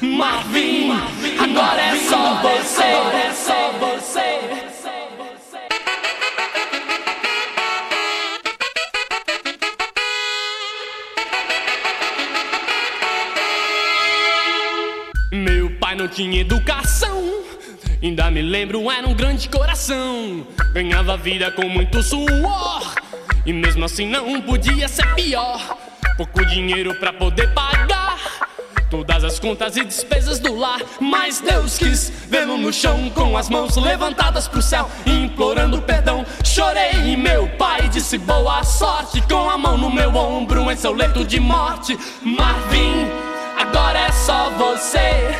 Marvin, agora é só você. É só você. Meu pai não tinha educação. Ainda me lembro, era um grande coração. Ganhava vida com muito suor. E mesmo assim não podia ser pior. Pouco dinheiro pra poder pagar todas as contas e despesas do lar. Mas Deus quis vê-lo no chão com as mãos levantadas pro céu, implorando perdão. Chorei e meu pai disse boa sorte com a mão no meu ombro em seu leito de morte. Marvin, agora é só você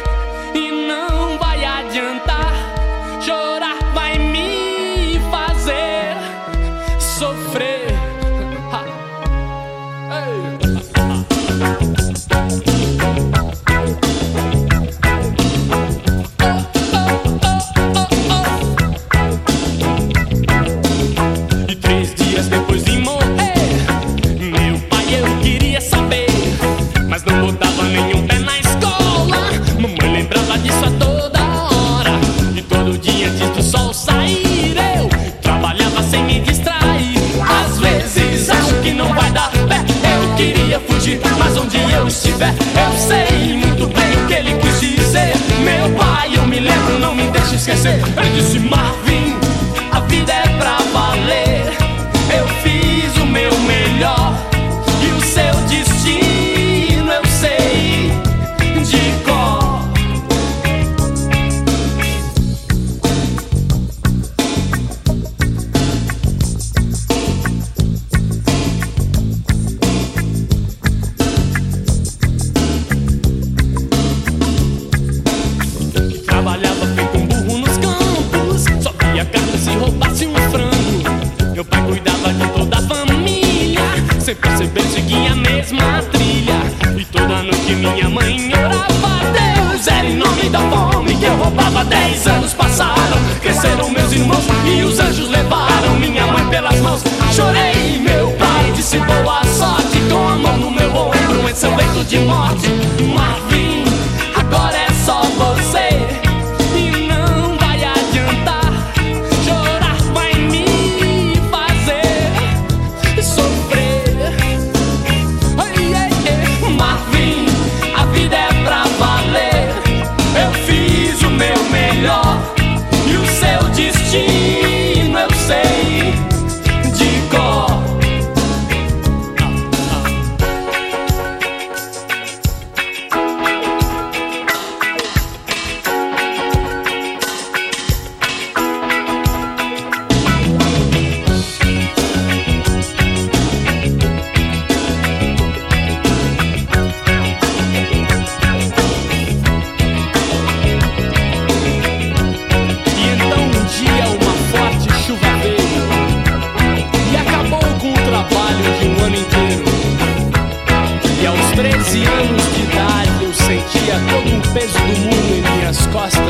e não vai adiantar. Chorar vai me fazer sofrer. Sem me distrair. Às vezes acho que não vai dar pé. Eu queria fugir, mas onde eu estiver, eu sei muito bem o que ele quis dizer. Meu pai, eu me lembro, não me deixe esquecer. Ele disse: de morte 12 anos de idade eu sentia todo o peso do mundo em minhas costas.